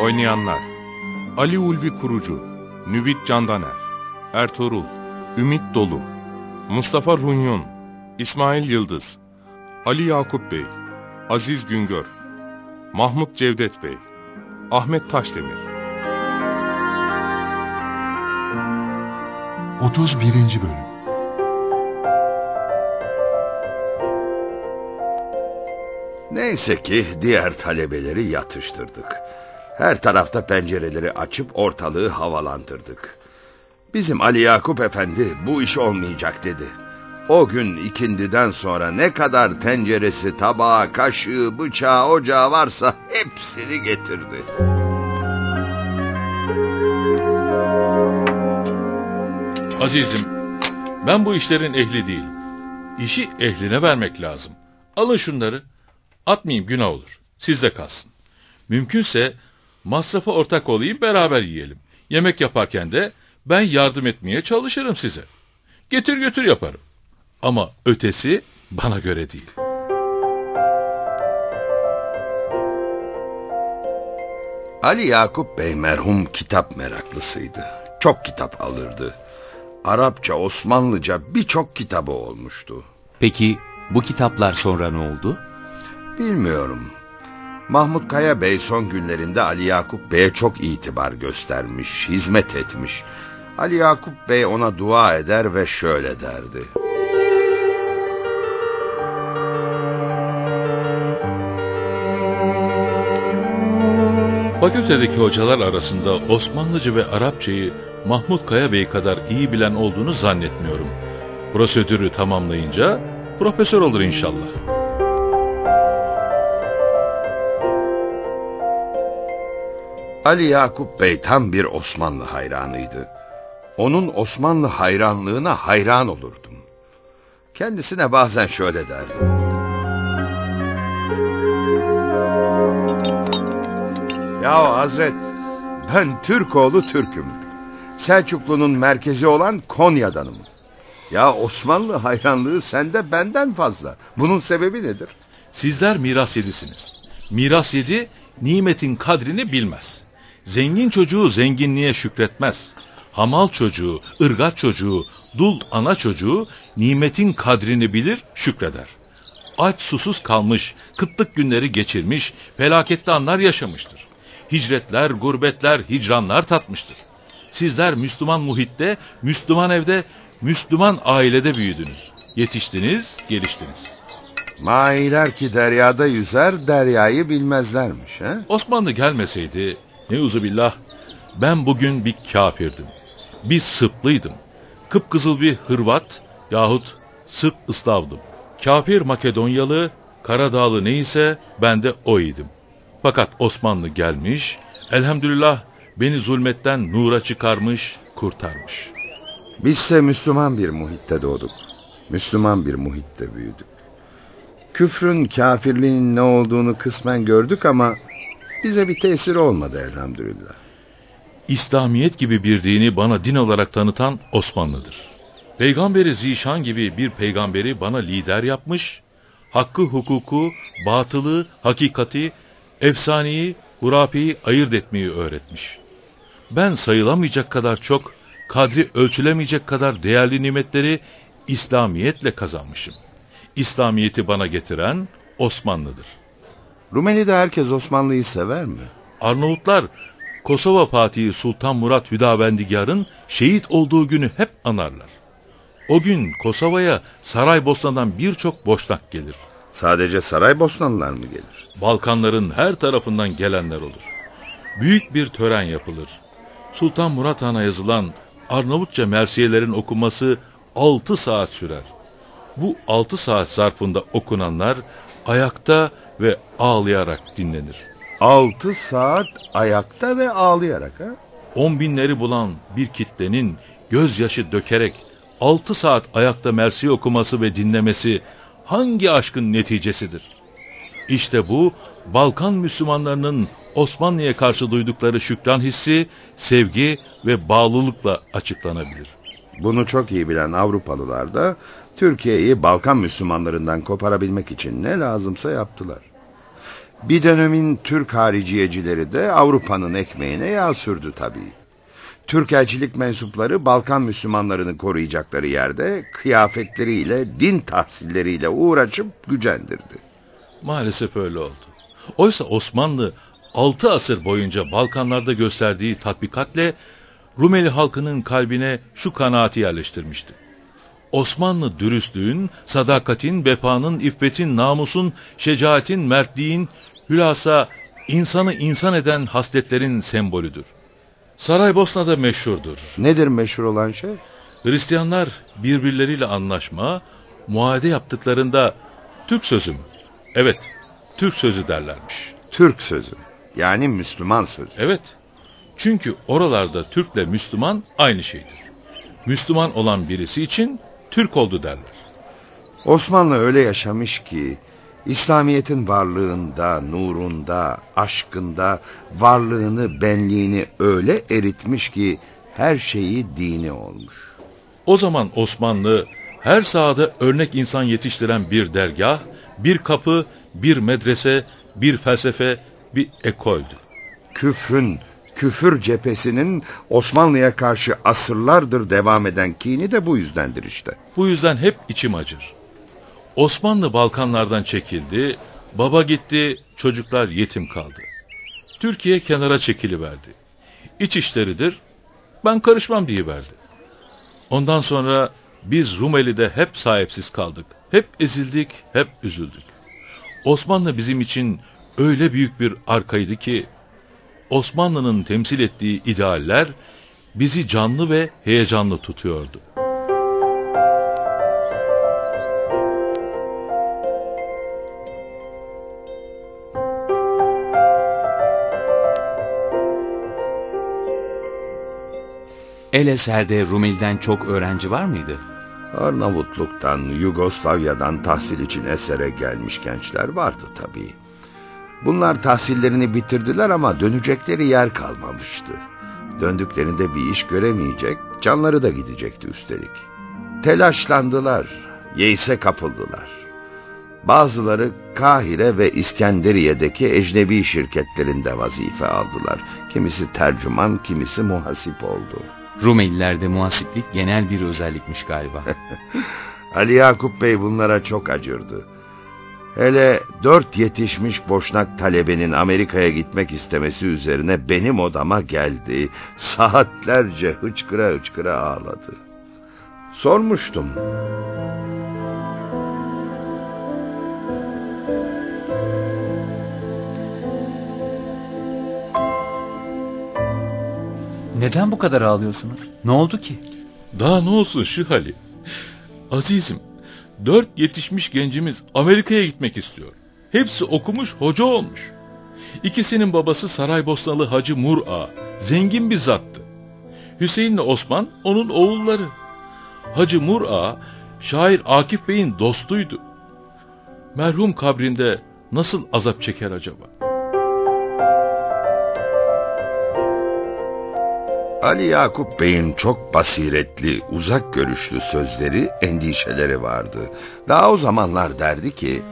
Oynayanlar Ali Ulvi Kurucu Nüvit Candaner Ertuğrul Ümit Dolu Mustafa Runyon İsmail Yıldız Ali Yakup Bey Aziz Güngör Mahmut Cevdet Bey Ahmet Taşdemir 31. Bölüm Neyse ki diğer talebeleri yatıştırdık. Her tarafta pencereleri açıp ortalığı havalandırdık. Bizim Ali Yakup Efendi bu iş olmayacak dedi. O gün ikindiden sonra ne kadar tenceresi, tabağı, kaşığı, bıçağı, ocağı varsa hepsini getirdi. Azizim, ben bu işlerin ehli değilim. İşi ehline vermek lazım. Alın şunları. Atmayayım günah olur. Sizde kalsın. Mümkünse masrafa ortak olayım beraber yiyelim. Yemek yaparken de ben yardım etmeye çalışırım size. Getir götür yaparım. Ama ötesi bana göre değil. Ali Yakup Bey merhum kitap meraklısıydı. Çok kitap alırdı. Arapça, Osmanlıca birçok kitabı olmuştu. Peki bu kitaplar sonra ne oldu? Bilmiyorum. Mahmut Kaya Bey son günlerinde Ali Yakup Bey'e çok itibar göstermiş, hizmet etmiş. Ali Yakup Bey ona dua eder ve şöyle derdi. Fakültedeki hocalar arasında Osmanlıca ve Arapçayı Mahmut Kaya Bey kadar iyi bilen olduğunu zannetmiyorum. Prosedürü tamamlayınca profesör olur inşallah. Ali Yakup Bey tam bir Osmanlı hayranıydı. Onun Osmanlı hayranlığına hayran olurdum. Kendisine bazen şöyle derdim. Ya Hazret, ben Türkoğlu Türk'üm. Selçuklu'nun merkezi olan Konya'danım. Ya Osmanlı hayranlığı sende benden fazla. Bunun sebebi nedir? Sizler miras yedisiniz. Miras yedi, nimetin kadrini bilmez. Zengin çocuğu zenginliğe şükretmez. Hamal çocuğu, ırgat çocuğu, dul ana çocuğu nimetin kadrini bilir, şükreder. Aç susuz kalmış, kıtlık günleri geçirmiş, felaketli anlar yaşamıştır. Hicretler, gurbetler, hicranlar tatmıştır. Sizler Müslüman muhitte, Müslüman evde, Müslüman ailede büyüdünüz. Yetiştiniz, geliştiniz. Mailer ki deryada yüzer, deryayı bilmezlermiş. He? Osmanlı gelmeseydi, neuzubillah, ben bugün bir kafirdim. Bir Sırplıydım. Kıpkızıl bir Hırvat yahut Sırp ıslavdım. Kafir Makedonyalı, Karadağlı neyse ben de oydim. Fakat Osmanlı gelmiş, elhamdülillah beni zulmetten nura çıkarmış, kurtarmış. Bizse Müslüman bir muhitte doğduk. Müslüman bir muhitte büyüdük. Küfrün, kafirliğin ne olduğunu kısmen gördük ama bize bir tesir olmadı elhamdülillah. İslamiyet gibi bir dini bana din olarak tanıtan Osmanlı'dır. Peygamberi Zişan gibi bir peygamberi bana lider yapmış, hakkı hukuku, batılı, hakikati, efsaneyi, hurafiyi ayırt etmeyi öğretmiş. Ben sayılamayacak kadar çok, kadri ölçülemeyecek kadar değerli nimetleri İslamiyetle kazanmışım. İslamiyeti bana getiren Osmanlı'dır. Rumeli'de herkes Osmanlı'yı sever mi? Arnavutlar Kosova Fatihi Sultan Murat Hüdavendigar'ın şehit olduğu günü hep anarlar. O gün Kosova'ya Saraybosna'dan birçok boşnak gelir. Sadece Saraybosnalılar mı gelir? Balkanların her tarafından gelenler olur. Büyük bir tören yapılır. Sultan Murat Han'a yazılan Arnavutça mersiyelerin okunması 6 saat sürer. Bu 6 saat zarfında okunanlar ayakta ve ağlayarak dinlenir. Altı saat ayakta ve ağlayarak ha? On binleri bulan bir kitlenin gözyaşı dökerek altı saat ayakta mersi okuması ve dinlemesi hangi aşkın neticesidir? İşte bu Balkan Müslümanlarının Osmanlı'ya karşı duydukları şükran hissi, sevgi ve bağlılıkla açıklanabilir. Bunu çok iyi bilen Avrupalılar da Türkiye'yi Balkan Müslümanlarından koparabilmek için ne lazımsa yaptılar. Bir dönemin Türk hariciyecileri de Avrupa'nın ekmeğine yağ sürdü tabii. Türk elçilik mensupları Balkan Müslümanlarını koruyacakları yerde kıyafetleriyle, din tahsilleriyle uğraşıp gücendirdi. Maalesef öyle oldu. Oysa Osmanlı 6 asır boyunca Balkanlarda gösterdiği tatbikatle Rumeli halkının kalbine şu kanaati yerleştirmişti. Osmanlı dürüstlüğün, sadakatin, vefanın, iffetin, namusun, şecaatin, mertliğin, hülasa insanı insan eden hasletlerin sembolüdür. Saraybosna'da meşhurdur. Nedir meşhur olan şey? Hristiyanlar birbirleriyle anlaşma, muade yaptıklarında Türk sözü mü? Evet, Türk sözü derlermiş. Türk sözü. Yani Müslüman sözü. Evet. Çünkü oralarda Türkle Müslüman aynı şeydir. Müslüman olan birisi için Türk oldu derler. Osmanlı öyle yaşamış ki İslamiyet'in varlığında, nurunda, aşkında varlığını, benliğini öyle eritmiş ki her şeyi dini olmuş. O zaman Osmanlı her sahada örnek insan yetiştiren bir dergah, bir kapı, bir medrese, bir felsefe, bir ekoldü. Küfrün, küfür cephesinin Osmanlı'ya karşı asırlardır devam eden kini de bu yüzdendir işte. Bu yüzden hep içim acır. Osmanlı Balkanlardan çekildi, baba gitti, çocuklar yetim kaldı. Türkiye kenara çekiliverdi. İç işleridir, ben karışmam diyiverdi. Ondan sonra biz Rumeli'de hep sahipsiz kaldık. Hep ezildik, hep üzüldük. Osmanlı bizim için öyle büyük bir arkaydı ki, Osmanlı'nın temsil ettiği idealler bizi canlı ve heyecanlı tutuyordu. El Eser'de Rumeli'den çok öğrenci var mıydı? Arnavutluk'tan, Yugoslavya'dan tahsil için esere gelmiş gençler vardı tabii. Bunlar tahsillerini bitirdiler ama dönecekleri yer kalmamıştı. Döndüklerinde bir iş göremeyecek, canları da gidecekti üstelik. Telaşlandılar, yeise kapıldılar. Bazıları Kahire ve İskenderiye'deki ecnebi şirketlerinde vazife aldılar. Kimisi tercüman, kimisi muhasip oldu. Rumelilerde muhasiplik genel bir özellikmiş galiba. Ali Yakup Bey bunlara çok acırdı. Hele dört yetişmiş boşnak talebenin Amerika'ya gitmek istemesi üzerine benim odama geldi. Saatlerce hıçkıra hıçkıra ağladı. Sormuştum. Neden bu kadar ağlıyorsunuz? Ne oldu ki? Daha ne olsun Şihali? Azizim, dört yetişmiş gencimiz Amerika'ya gitmek istiyor. Hepsi okumuş, hoca olmuş. İkisinin babası Saraybosnalı Hacı Mur'a, zengin bir zattı. Hüseyin'le Osman onun oğulları. Hacı Mur'a, şair Akif Bey'in dostuydu. Merhum kabrinde nasıl azap çeker acaba? Ali Yakup Bey'in çok basiretli, uzak görüşlü sözleri, endişeleri vardı. Daha o zamanlar derdi ki...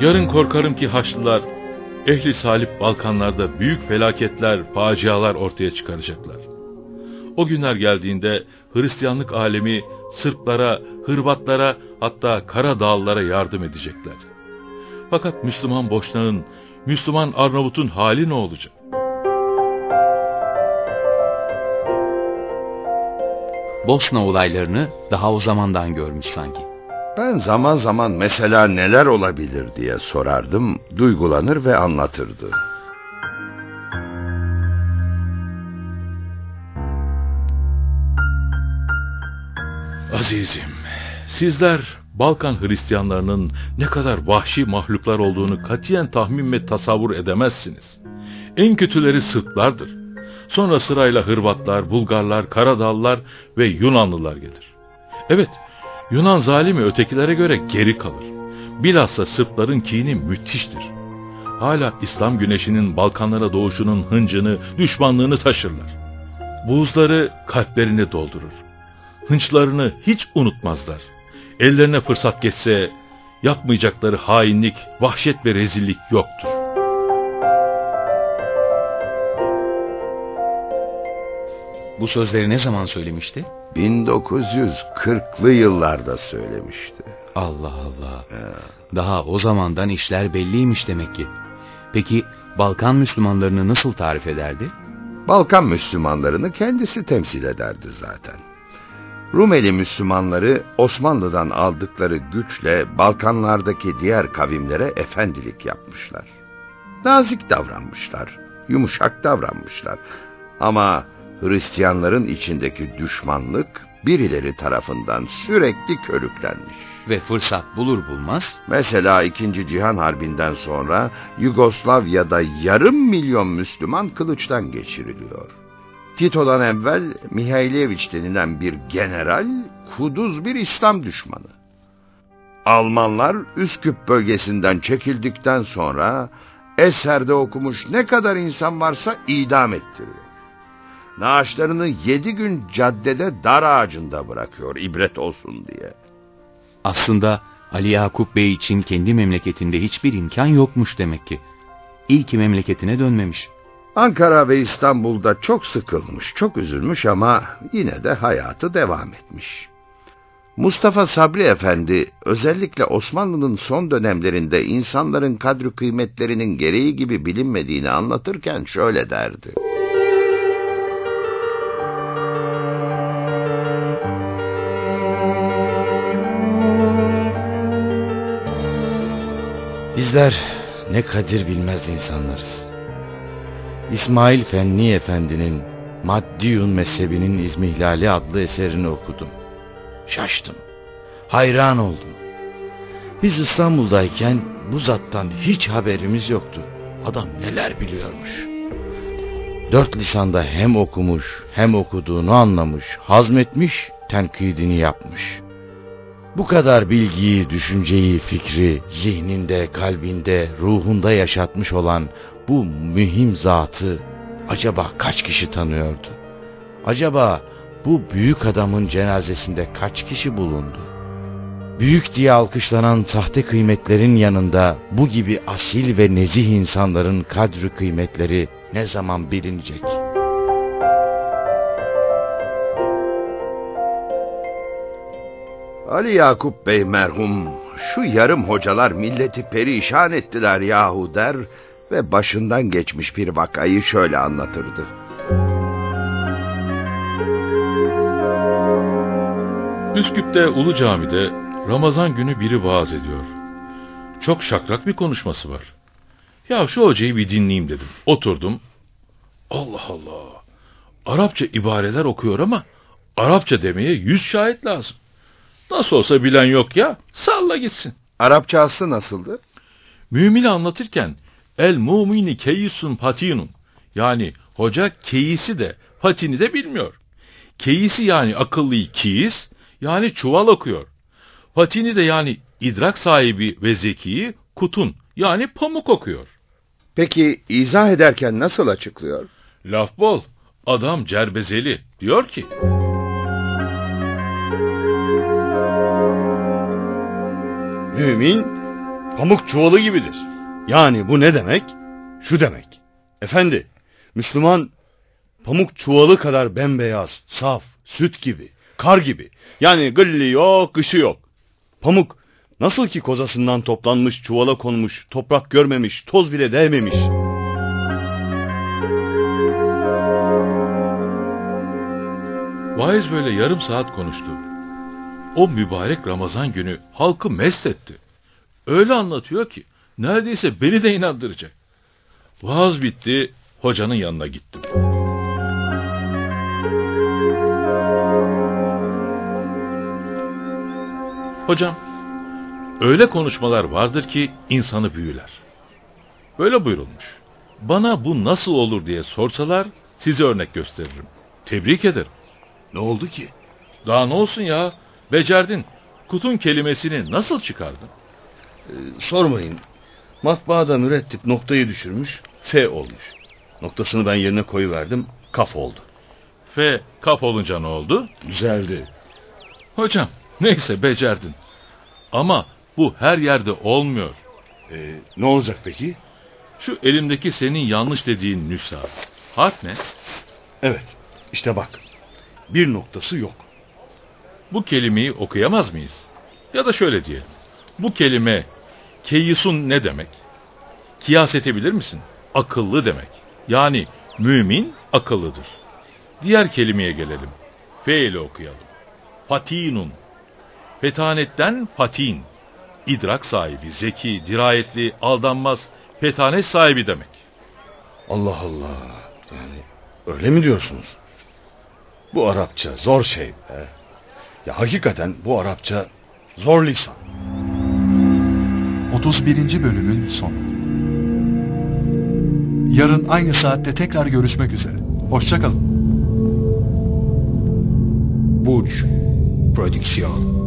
Yarın korkarım ki Haçlılar, ehli salip Balkanlarda büyük felaketler, facialar ortaya çıkaracaklar. O günler geldiğinde Hristiyanlık alemi Sırplara, Hırvatlara hatta Kara Dağlılara yardım edecekler. Fakat Müslüman Boşnağın, Müslüman Arnavut'un hali ne olacak? Bosna olaylarını daha o zamandan görmüş sanki. Ben zaman zaman mesela neler olabilir diye sorardım, duygulanır ve anlatırdı. Azizim, sizler Balkan Hristiyanlarının ne kadar vahşi mahluklar olduğunu katiyen tahmin ve tasavvur edemezsiniz. En kötüleri Sırplardır. Sonra sırayla Hırvatlar, Bulgarlar, Karadağlılar ve Yunanlılar gelir. Evet, Yunan zalimi ötekilere göre geri kalır. Bilhassa Sırpların kini müthiştir. Hala İslam güneşinin Balkanlara doğuşunun hıncını, düşmanlığını taşırlar. Buzları kalplerini doldurur. Hınçlarını hiç unutmazlar. Ellerine fırsat geçse yapmayacakları hainlik, vahşet ve rezillik yoktur. Bu sözleri ne zaman söylemişti? 1940'lı yıllarda söylemişti. Allah Allah. Daha o zamandan işler belliymiş demek ki. Peki Balkan Müslümanlarını nasıl tarif ederdi? Balkan Müslümanlarını kendisi temsil ederdi zaten. Rumeli Müslümanları Osmanlı'dan aldıkları güçle Balkanlardaki diğer kavimlere efendilik yapmışlar. Nazik davranmışlar, yumuşak davranmışlar. Ama Hristiyanların içindeki düşmanlık birileri tarafından sürekli körüklenmiş. Ve fırsat bulur bulmaz Mesela 2. Cihan Harbi'nden sonra Yugoslavya'da yarım milyon Müslüman kılıçtan geçiriliyor. Tito'dan evvel Mihailoviç denilen bir general, kuduz bir İslam düşmanı. Almanlar Üsküp bölgesinden çekildikten sonra Eser'de okumuş ne kadar insan varsa idam ettiriyor. Naaşlarını yedi gün caddede dar ağacında bırakıyor ibret olsun diye. aslında Ali Yakup Bey için kendi memleketinde hiçbir imkan yokmuş demek ki. İyi memleketine dönmemiş. Ankara ve İstanbul'da çok sıkılmış, çok üzülmüş ama yine de hayatı devam etmiş. Mustafa Sabri Efendi özellikle Osmanlı'nın son dönemlerinde insanların kadri kıymetlerinin gereği gibi bilinmediğini anlatırken şöyle derdi. Bizler ne kadir bilmez insanlarız. İsmail Fenni Efendi'nin Maddiyun mezhebinin İzmihlali adlı eserini okudum. Şaştım. Hayran oldum. Biz İstanbul'dayken bu zattan hiç haberimiz yoktu. Adam neler biliyormuş. Dört lisanda hem okumuş hem okuduğunu anlamış, hazmetmiş, tenkidini yapmış. Bu kadar bilgiyi, düşünceyi, fikri zihninde, kalbinde, ruhunda yaşatmış olan bu mühim zatı acaba kaç kişi tanıyordu? Acaba bu büyük adamın cenazesinde kaç kişi bulundu? Büyük diye alkışlanan sahte kıymetlerin yanında bu gibi asil ve nezih insanların kadri kıymetleri ne zaman bilinecek? Ali Yakup Bey merhum, şu yarım hocalar milleti perişan ettiler yahu der ve başından geçmiş bir vakayı şöyle anlatırdı. Üsküp'te Ulu Cami'de Ramazan günü biri vaaz ediyor. Çok şakrak bir konuşması var. Ya şu hocayı bir dinleyeyim dedim. Oturdum. Allah Allah. Arapça ibareler okuyor ama Arapça demeye yüz şahit lazım. Nasıl olsa bilen yok ya. Salla gitsin. Arapçası nasıldı? Mümini anlatırken el mumini keyisun patinun. Yani hoca keyisi de patini de bilmiyor. Keyisi yani akıllıyı kiyis yani çuval okuyor. Patini de yani idrak sahibi ve zekiyi kutun yani pamuk okuyor. Peki izah ederken nasıl açıklıyor? Laf bol. Adam cerbezeli. Diyor ki Mümin pamuk çuvalı gibidir. Yani bu ne demek? Şu demek. Efendi, Müslüman pamuk çuvalı kadar bembeyaz, saf, süt gibi, kar gibi. Yani gılli yok, kışı yok. Pamuk nasıl ki kozasından toplanmış, çuvala konmuş, toprak görmemiş, toz bile değmemiş. Vaiz böyle yarım saat konuştu. O mübarek Ramazan günü halkı mest etti. Öyle anlatıyor ki neredeyse beni de inandıracak. Vaaz bitti, hocanın yanına gittim. Hocam, öyle konuşmalar vardır ki insanı büyüler. Böyle buyurulmuş. Bana bu nasıl olur diye sorsalar size örnek gösteririm. Tebrik ederim. Ne oldu ki? Daha ne olsun ya? Becerdin. Kutun kelimesini nasıl çıkardın? Ee, sormayın. Matbaada mürettip noktayı düşürmüş, F olmuş. Noktasını ben yerine koyuverdim, kaf oldu. F kaf olunca ne oldu? Güzeldi. Hocam neyse becerdin. Ama bu her yerde olmuyor. Ee, ne olacak peki? Şu elimdeki senin yanlış dediğin nüsha. Harf ne? Evet, işte bak. Bir noktası yok. Bu kelimeyi okuyamaz mıyız? Ya da şöyle diyelim. Bu kelime keyisun ne demek? Kıyas edebilir misin? Akıllı demek. Yani mümin akıllıdır. Diğer kelimeye gelelim. F ile okuyalım. Patinun. Fetanetten patin. İdrak sahibi, zeki, dirayetli, aldanmaz, fetanet sahibi demek. Allah Allah. Yani öyle mi diyorsunuz? Bu Arapça zor şey be. Ya hakikaten bu Arapça zor lisan. 31. bölümün sonu. Yarın aynı saatte tekrar görüşmek üzere. Hoşçakalın. Burç Prodüksiyon